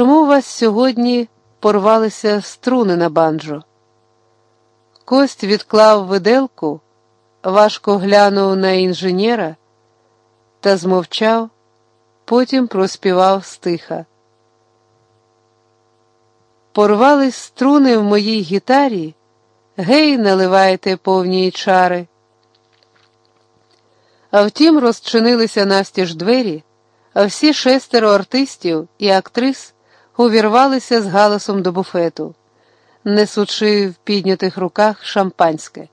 чому у вас сьогодні порвалися струни на банджо? Кость відклав виделку, важко глянув на інженера та змовчав, потім проспівав стиха. Порвались струни в моїй гітарі, гей, наливайте повні чари. А втім, розчинилися навстіж двері, а всі шестеро артистів і актрис увірвалися з галасом до буфету, несучи в піднятих руках шампанське.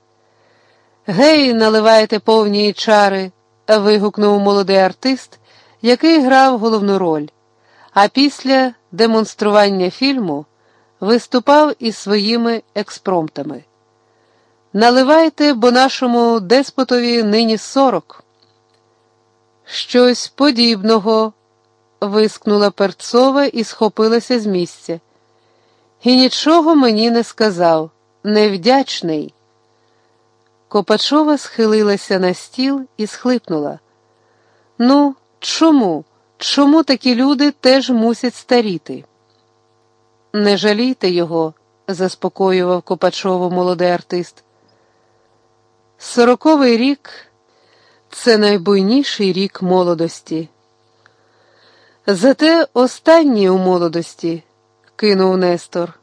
Гей, наливайте повні чари. вигукнув молодий артист, який грав головну роль, а після демонстрування фільму виступав із своїми експромтами. Наливайте, бо нашому деспотові нині сорок. Щось подібного, вискнула Перцова і схопилася з місця. І нічого мені не сказав, невдячний. Копачова схилилася на стіл і схлипнула. Ну, чому? Чому такі люди теж мусять старіти? Не жалійте його, заспокоював Копачову молодий артист. Сороковий рік це найбуйніший рік молодості. Зате останній у молодості, кинув Нестор.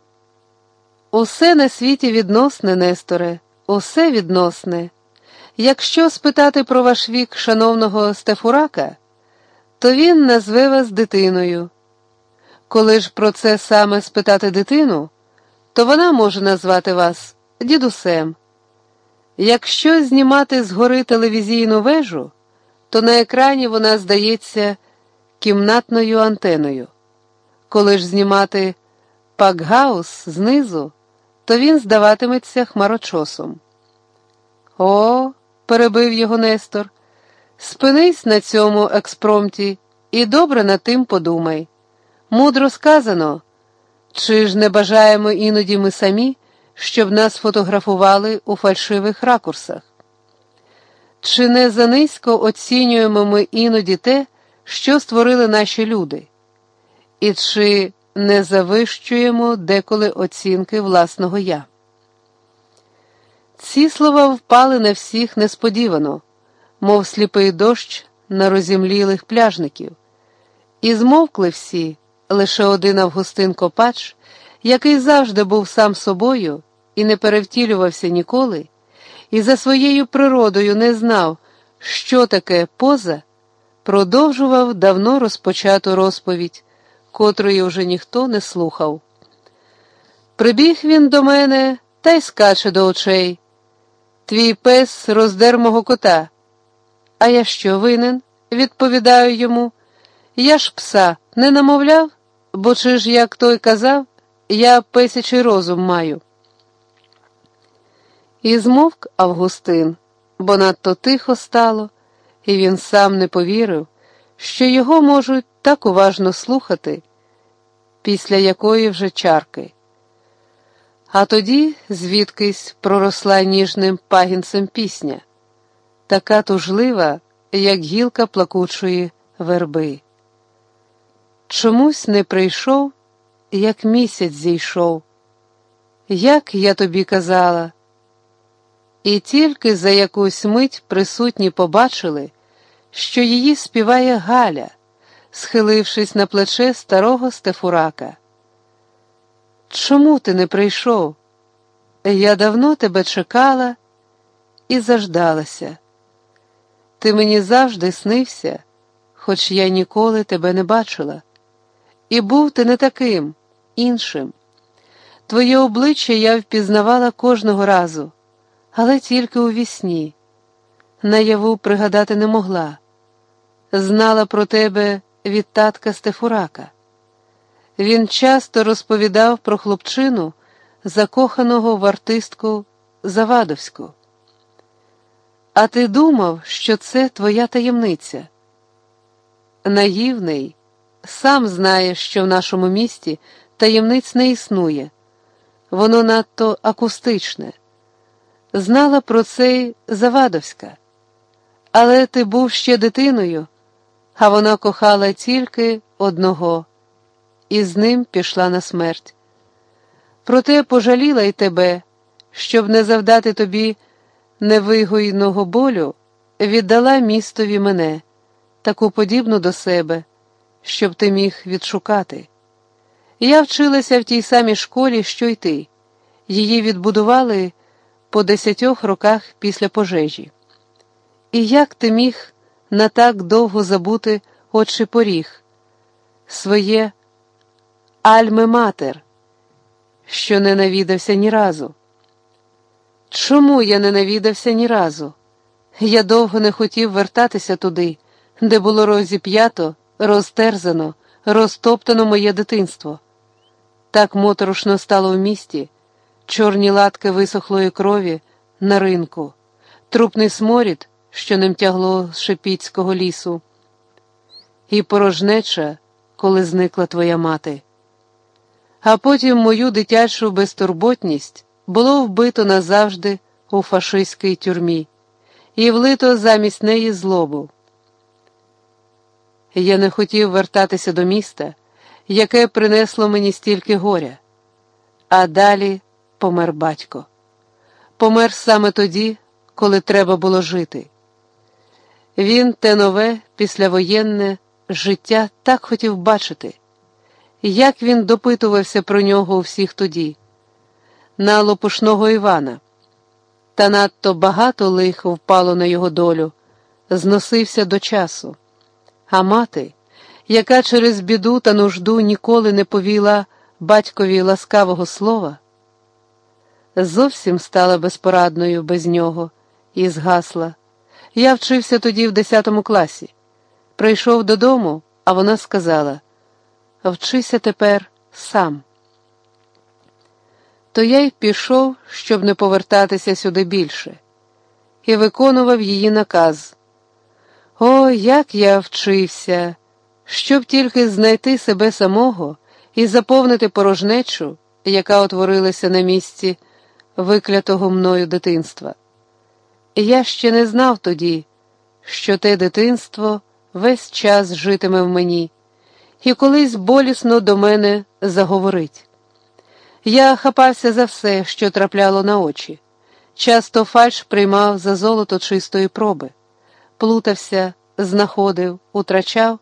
Усе на світі відносне, Несторе, усе відносне. Якщо спитати про ваш вік шановного Стефурака, то він назве вас дитиною. Коли ж про це саме спитати дитину, то вона може назвати вас дідусем. Якщо знімати згори телевізійну вежу, то на екрані вона здається кімнатною антеною. Коли ж знімати пакгаус знизу, то він здаватиметься хмарочосом. О, перебив його Нестор, спинись на цьому експромті і добре над тим подумай. Мудро сказано, чи ж не бажаємо іноді ми самі, щоб нас фотографували у фальшивих ракурсах? Чи не занизько оцінюємо ми іноді те, що створили наші люди? І чи не завищуємо деколи оцінки власного я? Ці слова впали на всіх несподівано, мов сліпий дощ на розімлілих пляжників, і змовкли всі лише один Августин Копач, який завжди був сам собою і не перевтілювався ніколи, і за своєю природою не знав, що таке поза, продовжував давно розпочату розповідь, котрої вже ніхто не слухав. Прибіг він до мене та й скаче до очей. Твій пес роздер мого кота. А я що винен? відповідаю йому. Я ж пса не намовляв, бо чи ж, як той казав, я песячий розум маю. І змовк Августин, бо надто тихо стало, і він сам не повірив, що його можуть так уважно слухати, після якої вже чарки. А тоді звідкись проросла ніжним пагінцем пісня, така тужлива, як гілка плакучої верби. Чомусь не прийшов, як місяць зійшов, як я тобі казала, і тільки за якусь мить присутні побачили, що її співає Галя, схилившись на плече старого Стефурака. Чому ти не прийшов? Я давно тебе чекала і заждалася. Ти мені завжди снився, хоч я ніколи тебе не бачила. І був ти не таким, іншим. Твоє обличчя я впізнавала кожного разу, але тільки у вісні. Наяву пригадати не могла. Знала про тебе від татка Стефурака. Він часто розповідав про хлопчину, закоханого в артистку Завадовську. А ти думав, що це твоя таємниця? Наївний, сам знаєш, що в нашому місті таємниць не існує, воно надто акустичне. Знала про це Завадовська, але ти був ще дитиною, а вона кохала тільки одного і з ним пішла на смерть. Проте пожаліла й тебе, щоб не завдати тобі невигойного болю, віддала містові мене, таку подібну до себе, щоб ти міг відшукати. Я вчилася в тій самій школі, що й ти. Її відбудували по десятьох роках після пожежі. І як ти міг на так довго забути отчий поріг, своє альме матер, що не навідався ні разу? Чому я не навідався ні разу? Я довго не хотів вертатися туди, де було розіп'ято, розтерзано, розтоптано моє дитинство. Так моторошно стало в місті, чорні латки висохлої крові на ринку, трупний сморід, що ним тягло з шепіцького лісу, і порожнеча, коли зникла твоя мати. А потім мою дитячу безтурботність було вбито назавжди у фашистській тюрмі і влито замість неї злобу. Я не хотів вертатися до міста, яке принесло мені стільки горя, а далі помер батько. Помер саме тоді, коли треба було жити. Він те нове, післявоєнне життя так хотів бачити, як він допитувався про нього у всіх тоді, на лопушного Івана. Та надто багато лих впало на його долю, зносився до часу. А мати, яка через біду та нужду ніколи не повіла батькові ласкавого слова, зовсім стала безпорадною без нього і згасла. Я вчився тоді в десятому класі. Прийшов додому, а вона сказала: Вчися тепер сам. То я й пішов, щоб не повертатися сюди більше, і виконував її наказ. О, як я вчився, щоб тільки знайти себе самого і заповнити порожнечу, яка утворилася на місці виклятого мною дитинства. Я ще не знав тоді, що те дитинство весь час житиме в мені, і колись болісно до мене заговорить. Я хапався за все, що трапляло на очі, часто фальш приймав за золото чистої проби, плутався, знаходив, утрачав,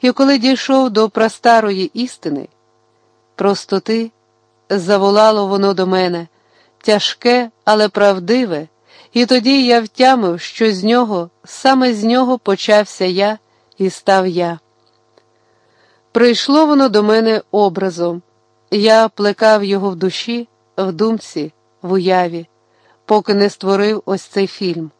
і коли дійшов до прастарої істини, простоти, заволало воно до мене, тяжке, але правдиве. І тоді я втямив, що з нього, саме з нього почався я і став я. Прийшло воно до мене образом, я плекав його в душі, в думці, в уяві, поки не створив ось цей фільм.